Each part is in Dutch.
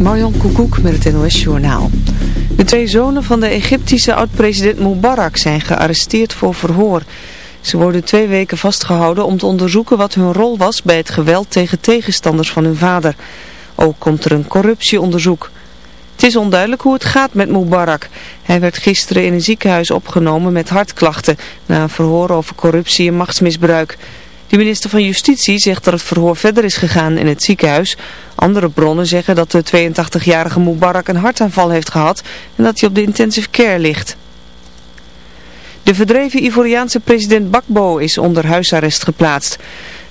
Marjan Koekoek met het NOS Journaal. De twee zonen van de Egyptische oud-president Mubarak zijn gearresteerd voor verhoor. Ze worden twee weken vastgehouden om te onderzoeken wat hun rol was bij het geweld tegen tegenstanders van hun vader. Ook komt er een corruptieonderzoek. Het is onduidelijk hoe het gaat met Mubarak. Hij werd gisteren in een ziekenhuis opgenomen met hartklachten na een verhoor over corruptie en machtsmisbruik. De minister van Justitie zegt dat het verhoor verder is gegaan in het ziekenhuis. Andere bronnen zeggen dat de 82-jarige Mubarak een hartaanval heeft gehad en dat hij op de intensive care ligt. De verdreven Ivoriaanse president Bakbo is onder huisarrest geplaatst.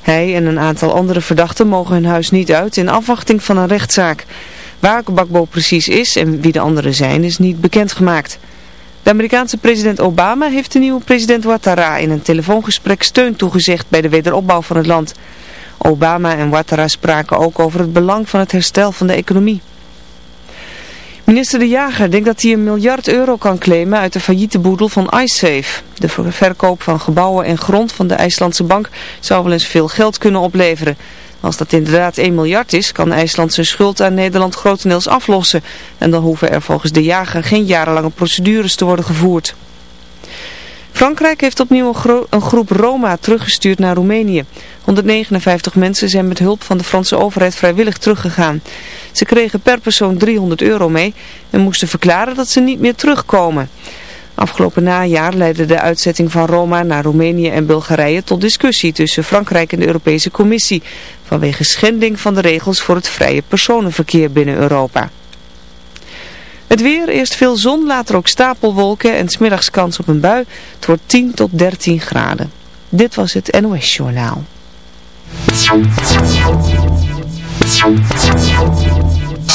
Hij en een aantal andere verdachten mogen hun huis niet uit in afwachting van een rechtszaak. Waar Bakbo precies is en wie de anderen zijn is niet bekendgemaakt. De Amerikaanse president Obama heeft de nieuwe president Ouattara in een telefoongesprek steun toegezegd bij de wederopbouw van het land. Obama en Ouattara spraken ook over het belang van het herstel van de economie. Minister De Jager denkt dat hij een miljard euro kan claimen uit de failliete boedel van iSafe. De verkoop van gebouwen en grond van de IJslandse bank zou wel eens veel geld kunnen opleveren. Als dat inderdaad 1 miljard is, kan IJsland zijn schuld aan Nederland grotendeels aflossen. En dan hoeven er volgens de jager geen jarenlange procedures te worden gevoerd. Frankrijk heeft opnieuw een, groep Roma teruggestuurd naar Roemenië. 159 mensen zijn met hulp van de Franse overheid vrijwillig teruggegaan. Ze kregen per persoon 300 euro mee en moesten verklaren dat ze niet meer terugkomen. Afgelopen najaar leidde de uitzetting van Roma naar Roemenië en Bulgarije tot discussie tussen Frankrijk en de Europese Commissie vanwege schending van de regels voor het vrije personenverkeer binnen Europa. Het weer, eerst veel zon, later ook stapelwolken en smiddags kans op een bui. Het wordt 10 tot 13 graden. Dit was het NOS Journaal.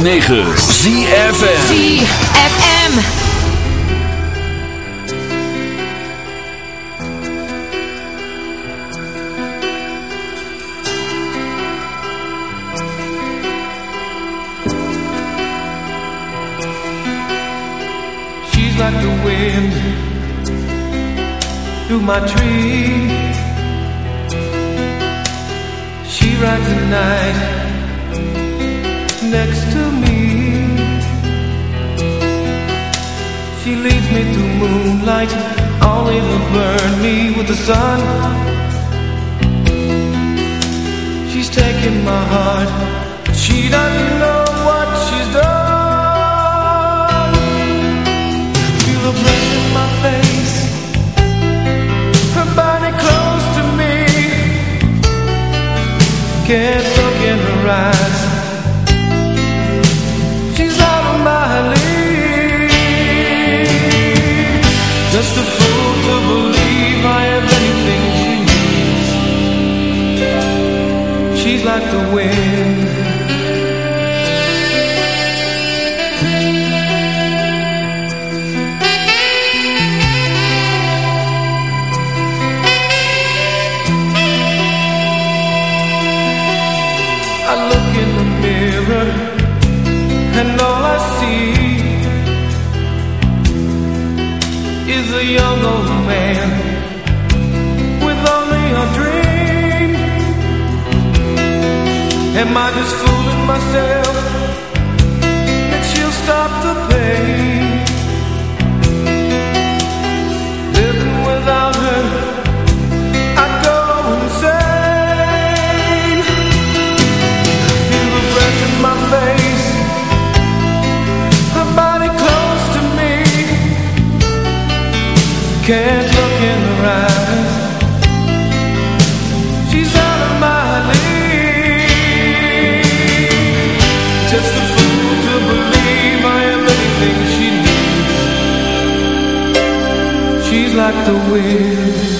106.9 ZFN Am I just fooling myself? That she'll stop the pain. Living without her I'd go insane. I feel the breath in my face. Her body close to me. Can't like the wind.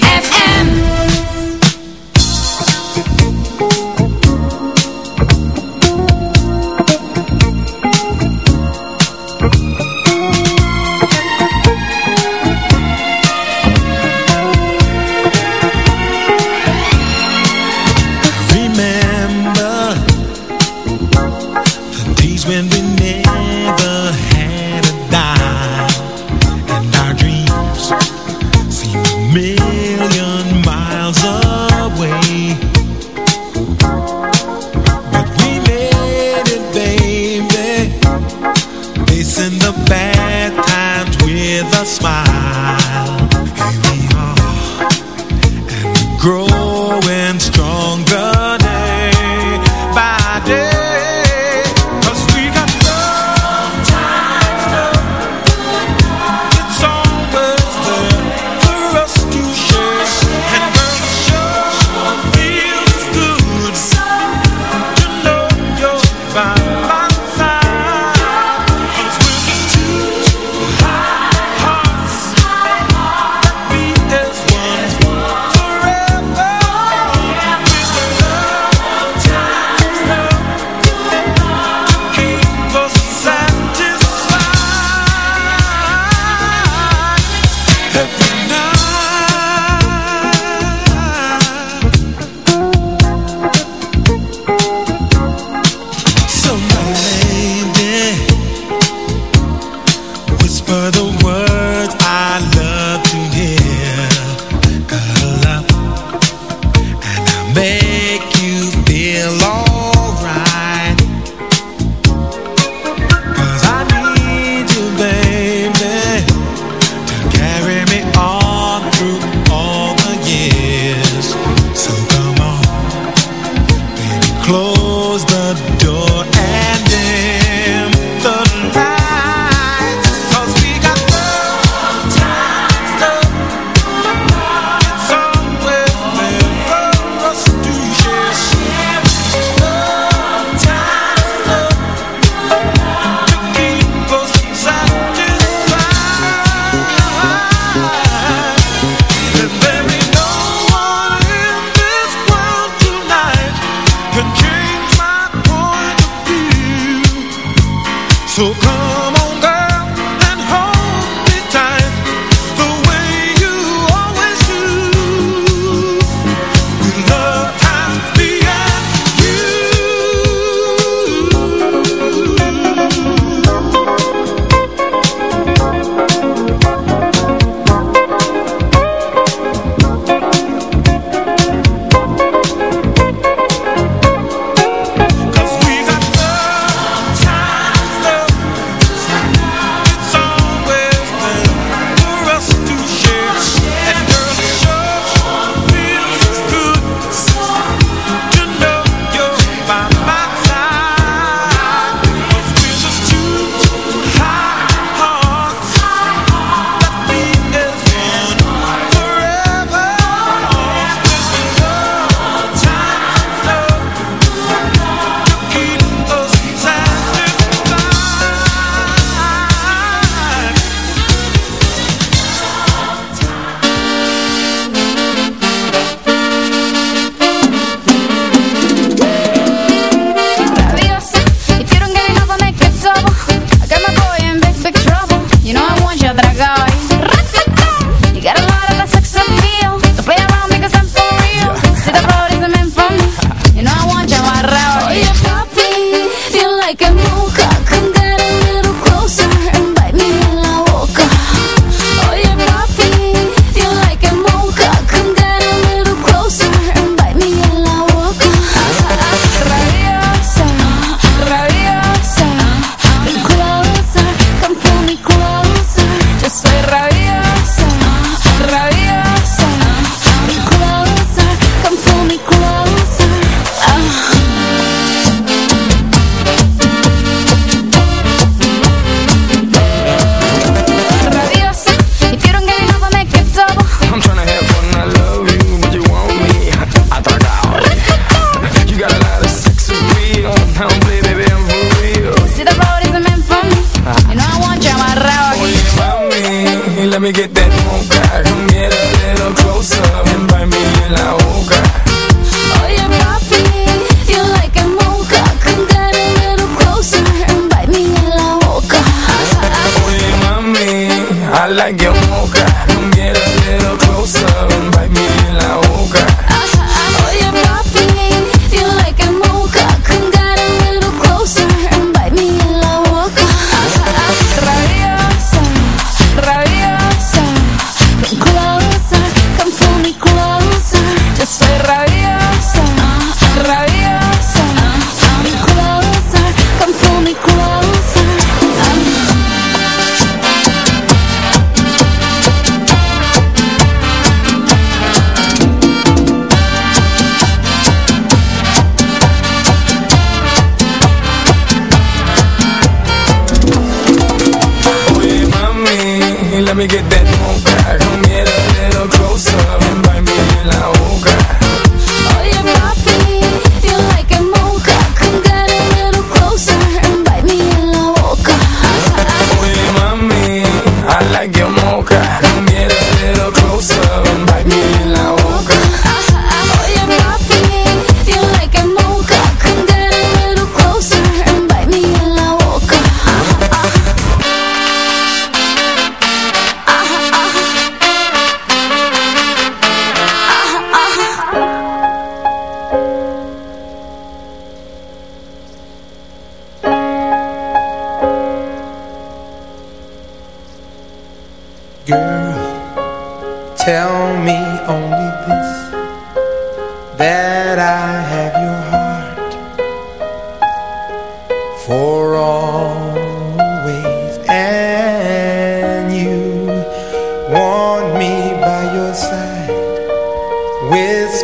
me get that mocha. Come get a little closer.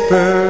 bird.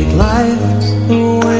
take life away.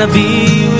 wanna be with